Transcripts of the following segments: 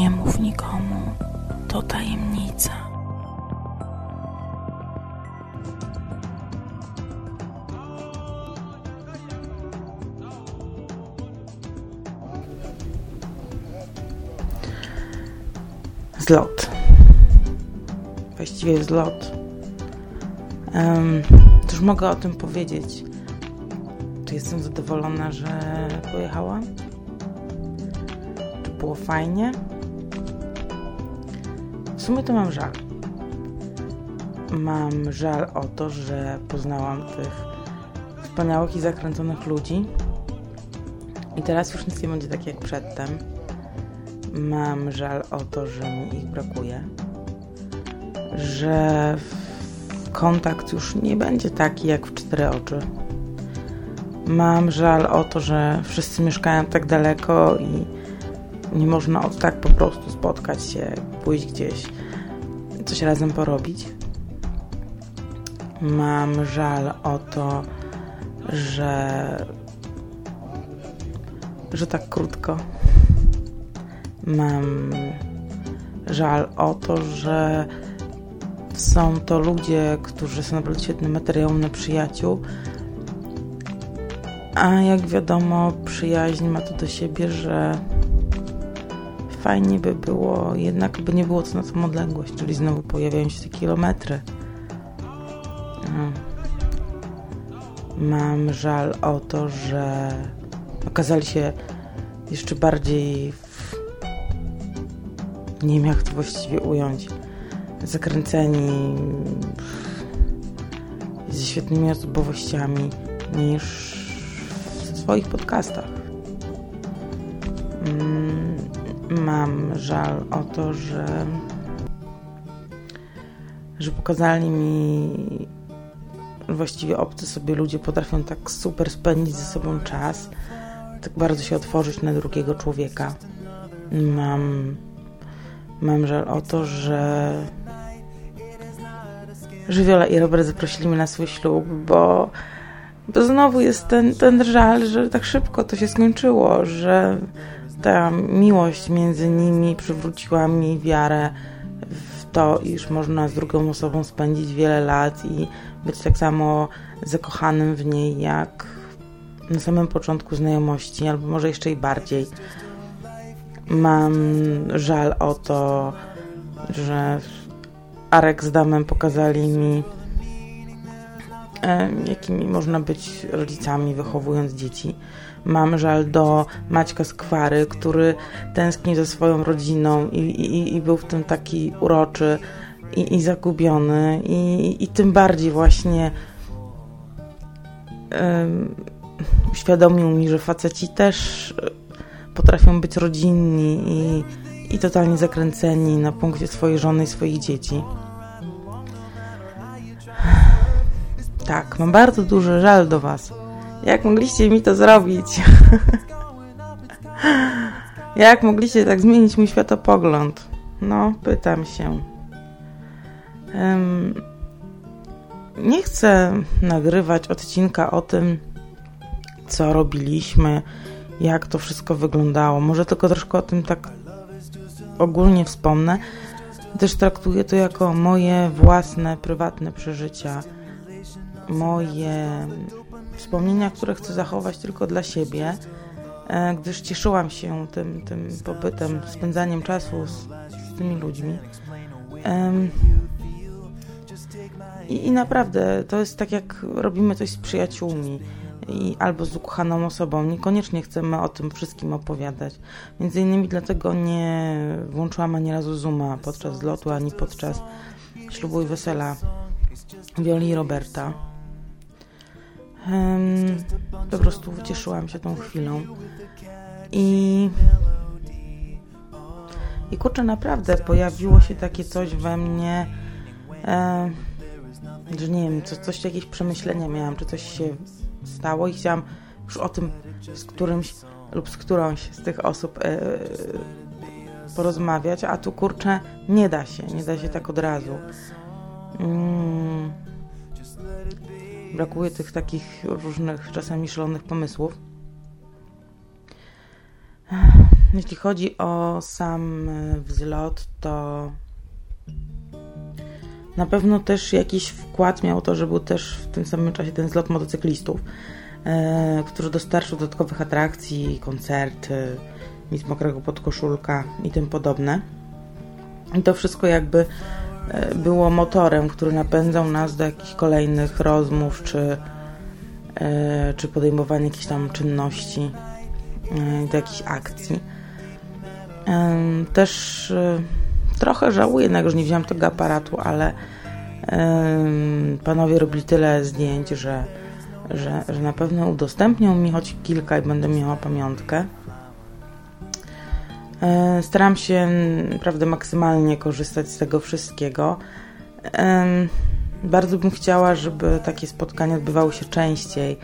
Nie mów nikomu, to tajemnica. Zlot. Właściwie zlot. Um, mogę o tym powiedzieć? Czy jestem zadowolona, że pojechałam? Czy było fajnie? W sumie to mam żal. Mam żal o to, że poznałam tych wspaniałych i zakręconych ludzi. I teraz już nic nie będzie tak jak przedtem. Mam żal o to, że mi ich brakuje. Że kontakt już nie będzie taki jak w cztery oczy. Mam żal o to, że wszyscy mieszkają tak daleko i nie można od tak po prostu spotkać się, pójść gdzieś, coś razem porobić. Mam żal o to, że że tak krótko. Mam żal o to, że są to ludzie, którzy są naprawdę świetnym materiałem na przyjaciół. A jak wiadomo, przyjaźń ma to do siebie, że fajnie by było, jednak by nie było co na tą odległość, czyli znowu pojawiają się te kilometry. Mam żal o to, że okazali się jeszcze bardziej w... nie wiem jak to właściwie ująć zakręceni ze świetnymi osobowościami niż w swoich podcastach. Mam żal o to, że że pokazali mi właściwie obcy sobie ludzie potrafią tak super spędzić ze sobą czas, tak bardzo się otworzyć na drugiego człowieka. Mam mam żal o to, że że i Robert zaprosili mnie na swój ślub, bo, bo znowu jest ten, ten żal, że tak szybko to się skończyło, że ta miłość między nimi przywróciła mi wiarę w to, iż można z drugą osobą spędzić wiele lat i być tak samo zakochanym w niej, jak na samym początku znajomości, albo może jeszcze i bardziej. Mam żal o to, że Arek z Damem pokazali mi, jakimi można być rodzicami, wychowując dzieci. Mam żal do Maćka Skwary, który tęskni za swoją rodziną i, i, i był w tym taki uroczy i, i zagubiony. I, tym bardziej właśnie um, uświadomił mi, że faceci też potrafią być rodzinni i i totalnie zakręceni na punkcie swojej żony i swoich dzieci. Tak, mam bardzo duży żal do Was. Jak mogliście mi to zrobić? Jak mogliście tak zmienić mój światopogląd? No, pytam się. Um, nie chcę nagrywać odcinka o tym, co robiliśmy, jak to wszystko wyglądało. Może tylko troszkę o tym tak ogólnie wspomnę, też traktuję to jako moje własne, prywatne przeżycia, moje wspomnienia, które chcę zachować tylko dla siebie, e, gdyż cieszyłam się tym, tym pobytem, spędzaniem czasu z, z tymi ludźmi. I, I naprawdę to jest tak, jak robimy coś z przyjaciółmi i albo z ukochaną osobą. Niekoniecznie chcemy o tym wszystkim opowiadać. Między innymi dlatego nie włączyłam ani razu Zooma podczas lotu, ani podczas ślubu i wesela Wioli i Roberta. Po prostu ucieszyłam się tą chwilą. I i kurczę, naprawdę pojawiło się takie coś we mnie, e, że nie wiem, co, coś, jakieś przemyślenia miałam, czy coś się stało i chciałam już o tym z którymś lub z którąś z tych osób e, porozmawiać, a tu kurczę nie da się, nie da się tak od razu. Mm. Brakuje tych takich różnych, czasami szalonych pomysłów. jeśli chodzi o sam e, wzlot, to na pewno też jakiś wkład miał to, że był też w tym samym czasie ten zlot motocyklistów, e, który dostarczył dodatkowych atrakcji, koncerty, nic mokrego podkoszulka i tym podobne. I to wszystko jakby było motorem, który napędzał nas do jakichś kolejnych rozmów czy, e, czy podejmowania jakichś tam czynności, e, do jakichś akcji. Też trochę żałuję, jednak, że nie wziąłem tego aparatu, ale panowie robili tyle zdjęć, że, że, że na pewno udostępnią mi choć kilka i będę miała pamiątkę. E, staram się naprawdę maksymalnie korzystać z tego wszystkiego. Bardzo bym chciała, żeby takie spotkania odbywały się częściej,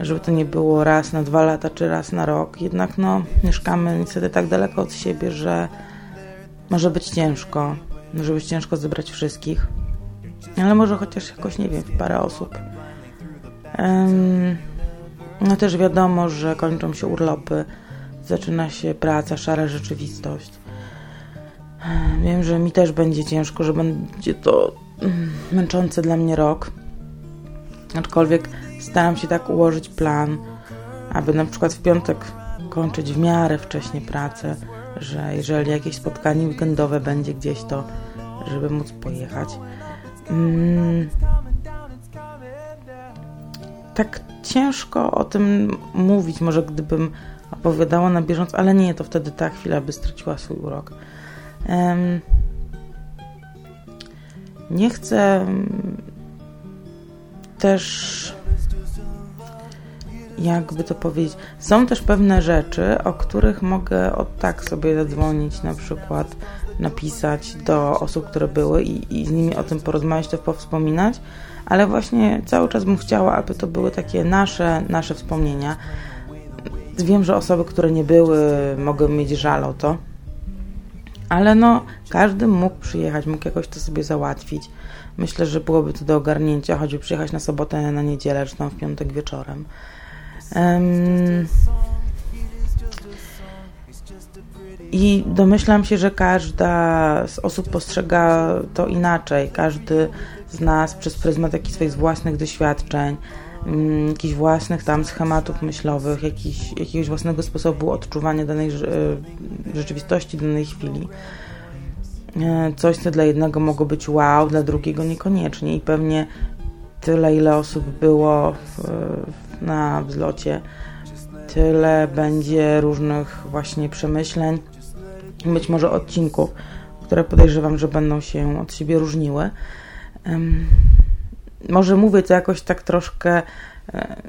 żeby to nie było raz na dwa lata czy raz na rok. Jednak no, mieszkamy niestety tak daleko od siebie, że może być ciężko. Może być ciężko zebrać wszystkich. Ale może chociaż jakoś, nie wiem, parę osób. No też wiadomo, że kończą się urlopy zaczyna się praca, szara rzeczywistość. Wiem, że mi też będzie ciężko, że będzie to mm, męczący dla mnie rok. Aczkolwiek staram się tak ułożyć plan, aby na przykład w piątek kończyć w miarę wcześnie pracę, że jeżeli jakieś spotkanie weekendowe będzie gdzieś, to żeby móc pojechać. Mm. Tak ciężko o tym mówić, może gdybym opowiadała na bieżąco, ale nie, to wtedy ta chwila by straciła swój urok. Um, nie chcę też jakby to powiedzieć, są też pewne rzeczy, o których mogę od tak sobie zadzwonić, na przykład napisać do osób, które były i, i z nimi o tym porozmawiać, to powspominać, ale właśnie cały czas bym chciała, aby to były takie nasze, nasze wspomnienia, Wiem, że osoby, które nie były, mogą mieć żal o to, ale no, każdy mógł przyjechać, mógł jakoś to sobie załatwić. Myślę, że byłoby to do ogarnięcia, choćby przyjechać na sobotę, na niedzielę, czy tam w piątek wieczorem. Um, I domyślam się, że każda z osób postrzega to inaczej. Każdy z nas przez pryzmat jakichś swoich własnych doświadczeń, Mm, jakichś własnych tam schematów myślowych, jakiś, jakiegoś własnego sposobu odczuwania danej e, rzeczywistości, danej chwili. E, coś, co dla jednego mogło być wow, dla drugiego niekoniecznie i pewnie tyle, ile osób było w, na wzlocie, tyle będzie różnych właśnie przemyśleń, być może odcinków, które podejrzewam, że będą się od siebie różniły może mówię to jakoś tak troszkę, e,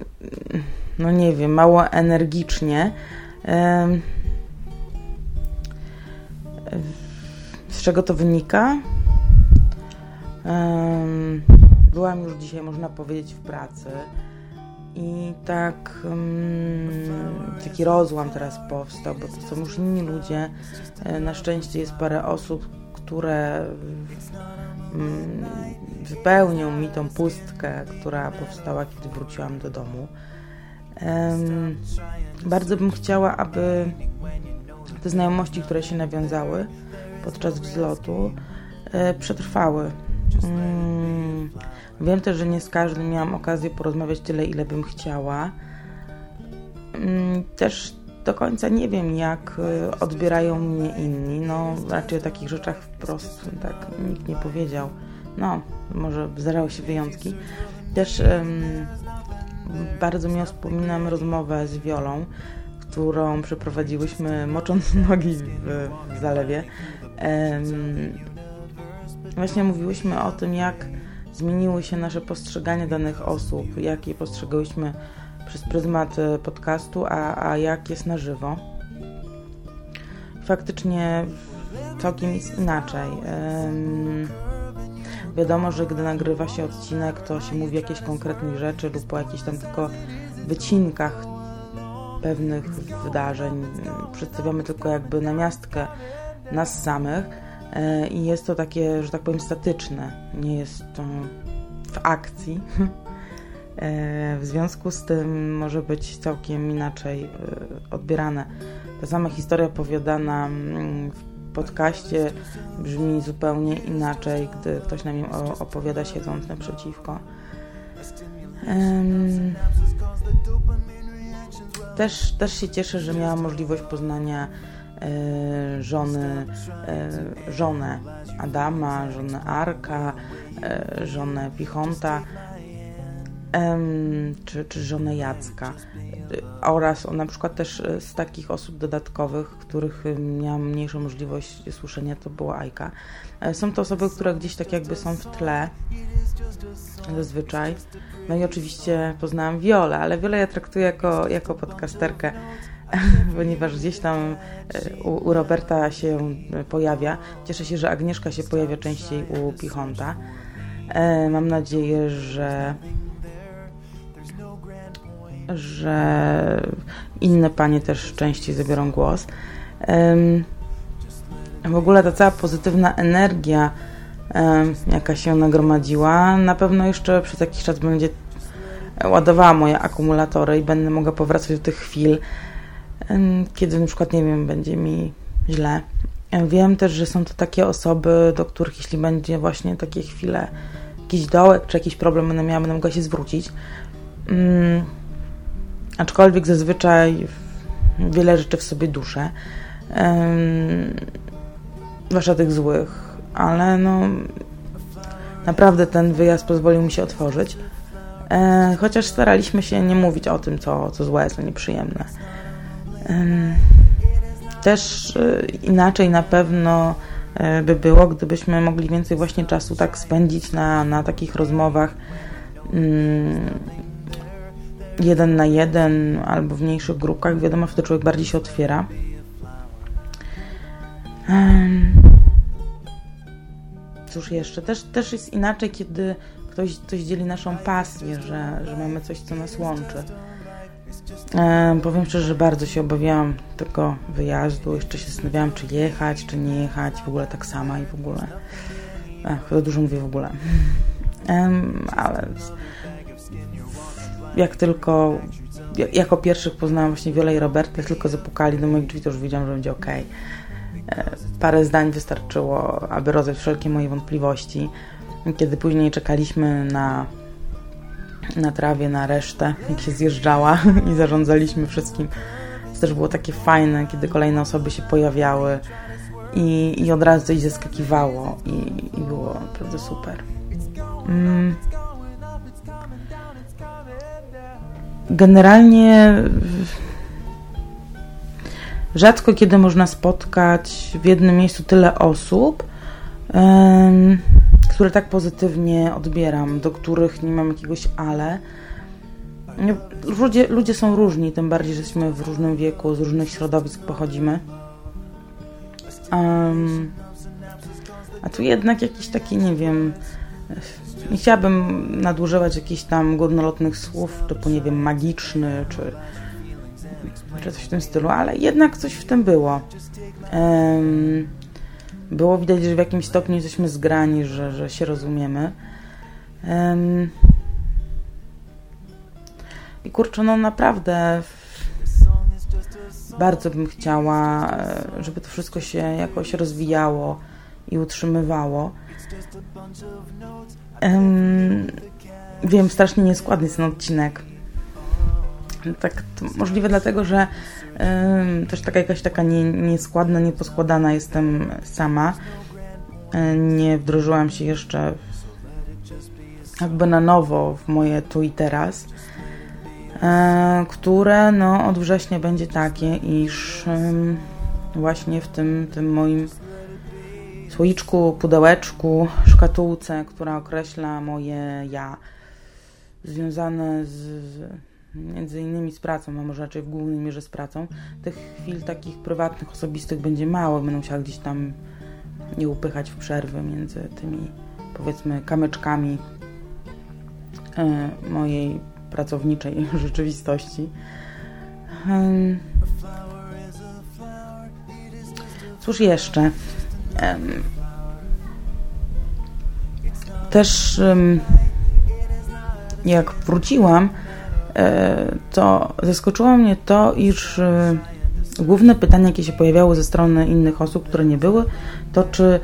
no nie wiem, mało energicznie. Z czego to wynika? Byłam już dzisiaj, można powiedzieć, w pracy i tak taki rozłam teraz powstał, bo to są już inni ludzie. E, na szczęście jest parę osób, które wypełnią mi tą pustkę, która powstała, kiedy wróciłam do domu. Bardzo bym chciała, aby te znajomości, które się nawiązały podczas wzlotu, e, przetrwały. Mm, wiem też, że nie z każdym miałam okazję porozmawiać tyle, ile bym chciała. Mm, też do końca nie wiem, jak y, odbierają mnie inni. No, raczej o takich rzeczach wprost tak nikt nie powiedział. No, może zdarzały się wyjątki. Też um, bardzo miło wspominam rozmowę z Wiolą, którą przeprowadziłyśmy mocząc nogi w, w zalewie. Um, właśnie mówiłyśmy o tym, jak zmieniły się nasze postrzeganie danych osób, jak je postrzegałyśmy przez pryzmat e, podcastu, a, a jak jest na żywo. Faktycznie całkiem jest inaczej. Um, wiadomo, że gdy nagrywa się odcinek, to się mówi jakieś konkretnych rzeczy lub o jakichś tam tylko wycinkach pewnych wydarzeń. Przedstawiamy tylko jakby namiastkę nas samych e, i jest to takie, że tak powiem, statyczne. Nie jest to w akcji. E, w związku z tym może być całkiem inaczej e, odbierane. ta sama historia opowiadana mm, w podcaście brzmi zupełnie inaczej, gdy ktoś nam ją opowiada siedząc naprzeciwko. Też, też się cieszę, że miałam możliwość poznania e, żony, żonę Adama, żonę Arka, żonę Pichonta czy, czy żonę Jacka oraz na przykład też z takich osób dodatkowych, których miałam mniejszą możliwość słyszenia, to była Ajka. Są to osoby, które gdzieś tak jakby są w tle zazwyczaj. No i oczywiście poznałam Wiolę, ale Wiolę ja traktuję jako, jako podcasterkę, ponieważ gdzieś tam e, u, u, Roberta się pojawia. Cieszę się, że Agnieszka się pojawia częściej u Pichonta. E, mam nadzieję, że że inne panie też częściej zabiorą głos. W ogóle ta cała pozytywna energia, jaka się nagromadziła, na pewno jeszcze przez jakiś czas będzie ładowała moje akumulatory i będę mogła powracać do tych chwil, kiedy na przykład, nie wiem, będzie mi źle. Wiem też, że są to takie osoby, do których jeśli będzie właśnie takie chwile, jakiś dołek czy jakiś problem będę miała, będę mogła się zwrócić. Aczkolwiek zazwyczaj wiele rzeczy w sobie duszę, zwłaszcza tych złych, ale no naprawdę ten wyjazd pozwolił mi się otworzyć. E, chociaż staraliśmy się nie mówić o tym, co, co złe, co nieprzyjemne. Też e, inaczej na pewno e, by było, gdybyśmy mogli więcej właśnie czasu tak spędzić na, na takich rozmowach mm, jeden na jeden albo w mniejszych grupkach. Wiadomo, wtedy człowiek bardziej się otwiera. Cóż jeszcze? Też, też jest inaczej, kiedy ktoś coś dzieli naszą pasję, że, że mamy coś, co nas łączy. E, powiem szczerze, że bardzo się obawiałam tego wyjazdu. Jeszcze się zastanawiałam, czy jechać, czy nie jechać. W ogóle tak sama i w ogóle. Ach, za dużo mówię w ogóle. E, ale jak tylko jako pierwszych poznałam właśnie Wiolę i Roberta, jak tylko zapukali do moich drzwi, to już wiedziałam, że będzie ok. E, parę zdań wystarczyło, aby rozwiać wszelkie moje wątpliwości. Kiedy później czekaliśmy na, na trawie, na resztę, jak się zjeżdżała i zarządzaliśmy wszystkim, to też było takie fajne, kiedy kolejne osoby się pojawiały i, i od razu coś zaskakiwało i, i było naprawdę super. Mm. Generalnie rzadko kiedy można spotkać w jednym miejscu tyle osób, które tak pozytywnie odbieram, do których nie mam jakiegoś ale. Ludzie, ludzie są różni, tym bardziej, że jesteśmy w różnym wieku, z różnych środowisk pochodzimy. Um, a tu jednak jakiś taki, nie wiem, nie chciałabym nadużywać jakichś tam górnolotnych słów, typu, nie wiem, magiczny, czy, czy coś w tym stylu, ale jednak coś w tym było. Um, było widać, że w jakimś stopniu jesteśmy zgrani, że, że się rozumiemy. Um, I kurczę, no naprawdę bardzo bym chciała, e, żeby to wszystko się jakoś rozwijało i utrzymywało. Um, wiem, strasznie nieskładny jest ten odcinek. Tak, możliwe dlatego, że um, też taka jakaś taka nie, nieskładna, nieposkładana jestem sama. Nie wdrożyłam się jeszcze jakby na nowo w moje tu i teraz, które no, od września będzie takie, iż właśnie w tym, tym moim słoiczku, pudełeczku, szkatułce, która określa moje ja, związane z, między innymi z pracą, a może raczej w głównej mierze z pracą. Tych chwil takich prywatnych, osobistych będzie mało, będę musiała gdzieś tam nie upychać w przerwy między tymi, powiedzmy, kamyczkami e, mojej pracowniczej rzeczywistości. Cóż jeszcze? Też jak wróciłam, e, to zaskoczyło mnie to, iż e, Główne pytania, jakie się pojawiały ze strony innych osób, które nie były, to czy,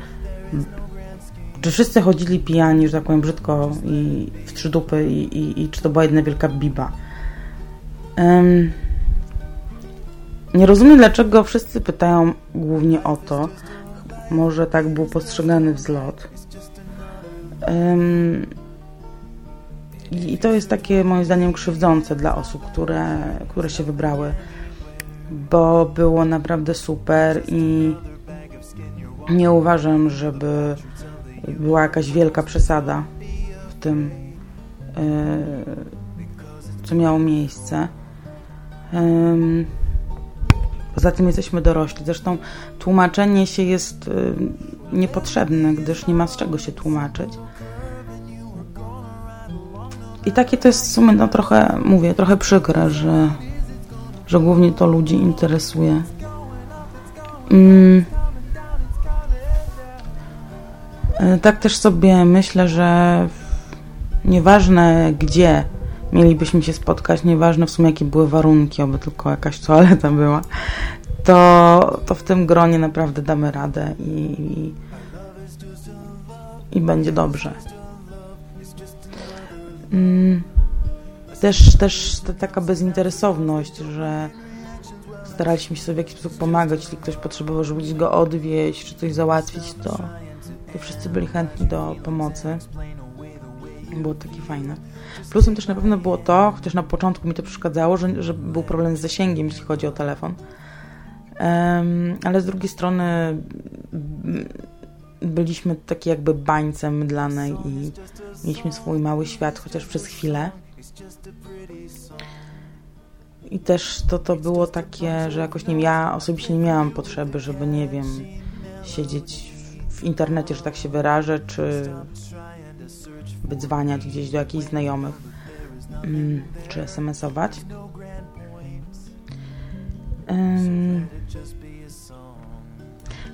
czy wszyscy chodzili pijani, że tak powiem brzydko, i w trzy dupy, i, i, i czy to była jedna wielka biba. Um, nie rozumiem, dlaczego wszyscy pytają głównie o to. Może tak był postrzegany wzlot. Um, I to jest takie, moim zdaniem, krzywdzące dla osób, które, które się wybrały, bo było naprawdę super i nie uważam, żeby była jakaś wielka przesada w tym, yy, co miało miejsce. Yy, Poza tym jesteśmy dorośli. Zresztą tłumaczenie się jest y, niepotrzebne, gdyż nie ma z czego się tłumaczyć. I takie to jest w sumie no, trochę, mówię, trochę przykre, że, że głównie to ludzi interesuje. Mm. Y, tak też sobie myślę, że nieważne gdzie mielibyśmy się spotkać, nieważne w sumie jakie były warunki, oby tylko jakaś toaleta była, to, to w tym gronie naprawdę damy radę i, i, i będzie dobrze. Mm, też, też ta taka bezinteresowność, że staraliśmy się sobie w jakiś sposób pomagać, jeśli ktoś potrzebował, żeby gdzieś go odwieźć, czy coś załatwić, to, to wszyscy byli chętni do pomocy. Było takie fajne. Plusem też na pewno było to, chociaż na początku mi to przeszkadzało, że, że był problem z zasięgiem, jeśli chodzi o telefon. Um, ale z drugiej strony byliśmy taki jakby bańcem mydlanej i mieliśmy swój mały świat, chociaż przez chwilę. I też to, to było takie, że jakoś nie ja osobiście nie miałam potrzeby, żeby, nie wiem, siedzieć w internecie, że tak się wyrażę, czy wydzwaniać gdzieś do jakichś znajomych, mm, czy smsować.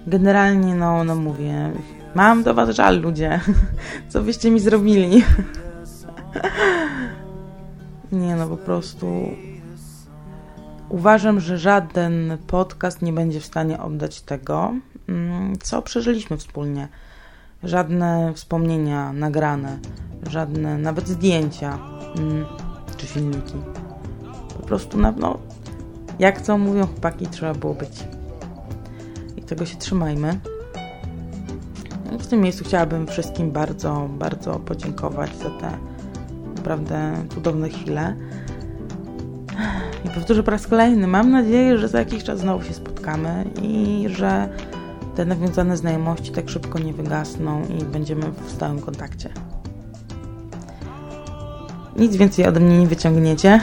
Generalnie, no, no mówię, mam do was żal, ludzie. Co byście mi zrobili? Nie, no po prostu uważam, że żaden podcast nie będzie w stanie oddać tego, mm, co przeżyliśmy wspólnie. Żadne wspomnienia nagrane, żadne nawet zdjęcia mm, czy filmiki. Po prostu, no, jak co mówią chłopaki, trzeba było być. I tego się trzymajmy. W tym miejscu chciałabym wszystkim bardzo, bardzo podziękować za te naprawdę cudowne chwile. I powtórzę po raz kolejny, mam nadzieję, że za jakiś czas znowu się spotkamy i że te nawiązane znajomości tak szybko nie wygasną i będziemy w stałym kontakcie. Nic więcej ode mnie nie wyciągniecie,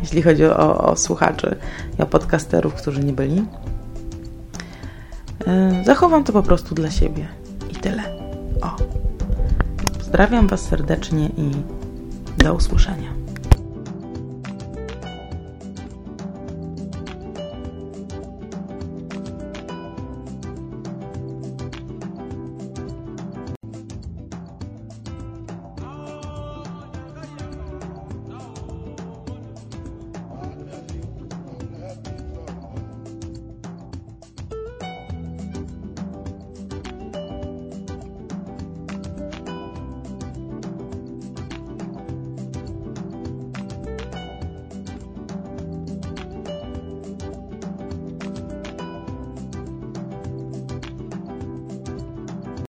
jeśli chodzi o, o słuchaczy i o podcasterów, którzy nie byli. Yy, zachowam to po prostu dla siebie i tyle. O. Pozdrawiam Was serdecznie i do usłyszenia.